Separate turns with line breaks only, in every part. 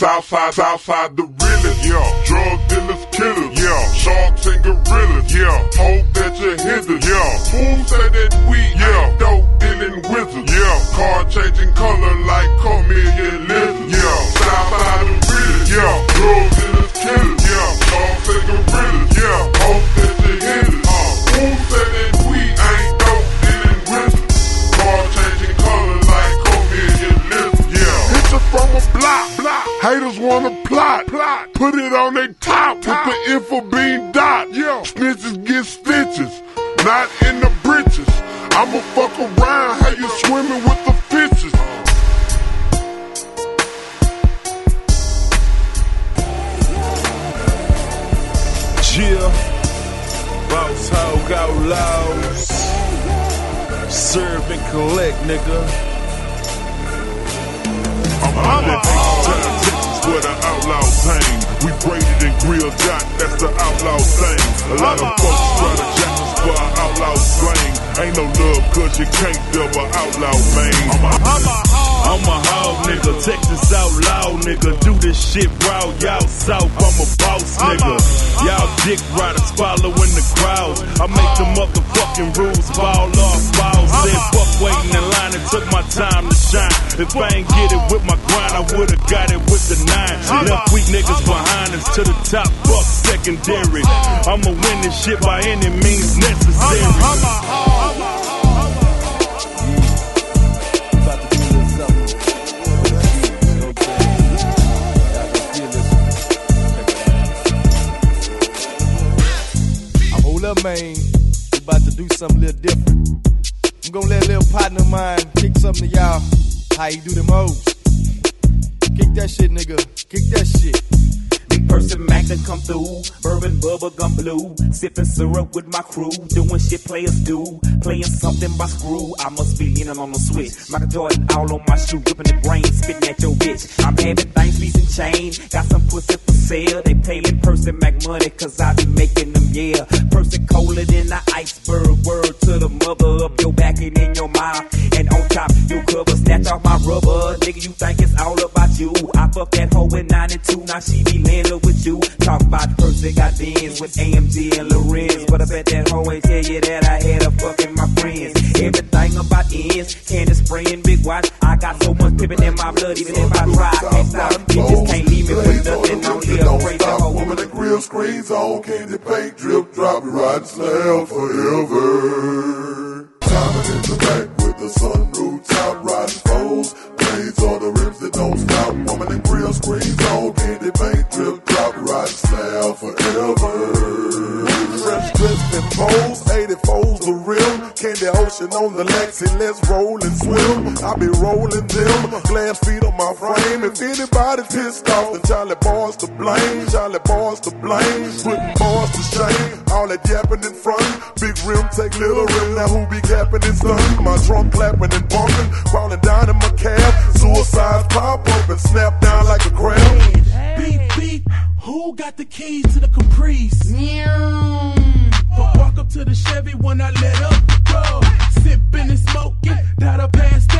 Southside, Southside, the realest, yeah. Drug dealers, killers, yeah. Sharks and gorillas, yeah. Hope that you hit us, yeah. Who say that we, yeah. Dope dealing wizards, yeah. Car changing color like chameleon lizards, yeah. Southside, the realest, yeah. Drug dealers, killers, yeah. Sharks and gorillas, yeah. Hope Haters wanna plot, plot. Put it on their top, top. with the info being dot. Yeah. Snitches get stitches, not in the britches. I'ma fuck around, how you swimming with the fishes?
Yeah, boss hog outlaws. Serve and collect, nigga.
I'm out A lot of folks try to jack us for our outlaw slang. Ain't no love, cause you can't double outlaw, man.
I'm a hog nigga, Texas outlaw nigga. Do this shit raw, y'all south, I'm a boss nigga. Y'all dick riders following the crowds. I make the motherfucking rules fall off balls. Said fuck waiting in line and took my time to shine. If I ain't get it with my grind, I would've got it with the nine. Left weak niggas behind us to the top, fuck secondary. I'ma win this shit by any means necessary.
I'm hold up, man. We about to do something a little different. I'm gonna let a little partner of mine kick something to y'all. How you do them hoes? Kick that shit, nigga. Kick that shit.
Big person Mac done come through, bourbon bubble gum blue, sipping syrup with my crew, doing shit players do, playing something by screw. I must be leaning on the switch, Michael Jordan all on my shoe, whipping the brain, spitting at your bitch. I'm having things and chain, got some pussy for sale. They paying person Mac money, cause I be making them yeah. Person colder than the iceberg, word to the mother up your back and beans with AMG and Lorenz, but I bet that hoe ain't tell you that I had a fucking my friends. Everything about ends, candy spraying big watch. I got so much pippin' in my blood, even if I try, I can't stop. Bitches can't leave me with nothing on here.
Don't
Crazy
stop,
hoe.
woman, the grill screens on, candy paint, drip, drop, ride slam forever. Timing in the back with the sunroof top, riding foes, blades on the rims that don't stop. Grill screens on, candy paint, drip, drop, ride slam forever.
Fresh dressed in pose, 84's the rim. Candy ocean on the Lexi, let's roll and swim. I be rolling them, glass feet on my frame. If anybody's pissed off, then Charlie Boy's to blame. Charlie Boy's to blame, putting boys to shame. All that yapping in front, big rim take little rim. Now who be capping and stun? My trunk clapping and bumping, crawling down in my cab. Suicide pop up and snap down like a crab.
Beep, beep. Who got the keys to the Caprice? But walk up to the Chevy when I let up go. Sipping and smoking, that'll pass that.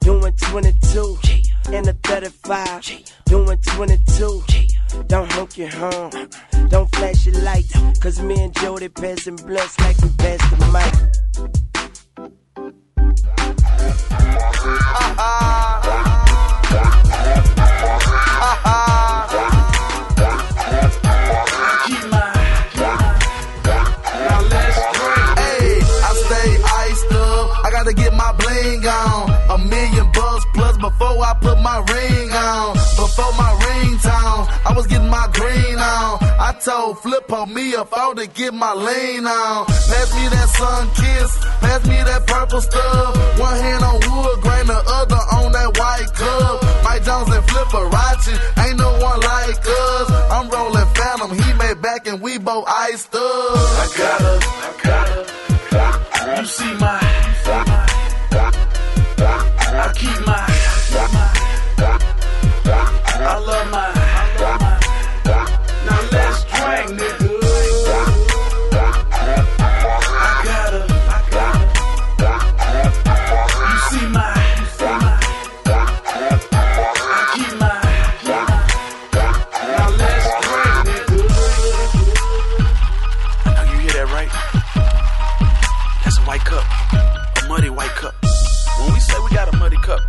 Doing 22. In the 35. Doing 22. Don't honk your horn. Don't flash your lights. Cause me and Jody passing blunts like we passed the mic.
Keep my. Now let's drink.
Hey, I stay iced up. I gotta get my put my ring on. Before my ringtone, I was getting my green on. I told Flip on me a phone to get my lean on. Pass me that sun kiss, pass me that purple stuff. One hand on wood grain, the other on that white cup. Mike Jones and Flipperachi, ain't no one like us. I'm rolling Phantom, he made back and we both iced up.
I gotta, I gotta. You see my. cup, a muddy white
cup. When we say we got a muddy cup,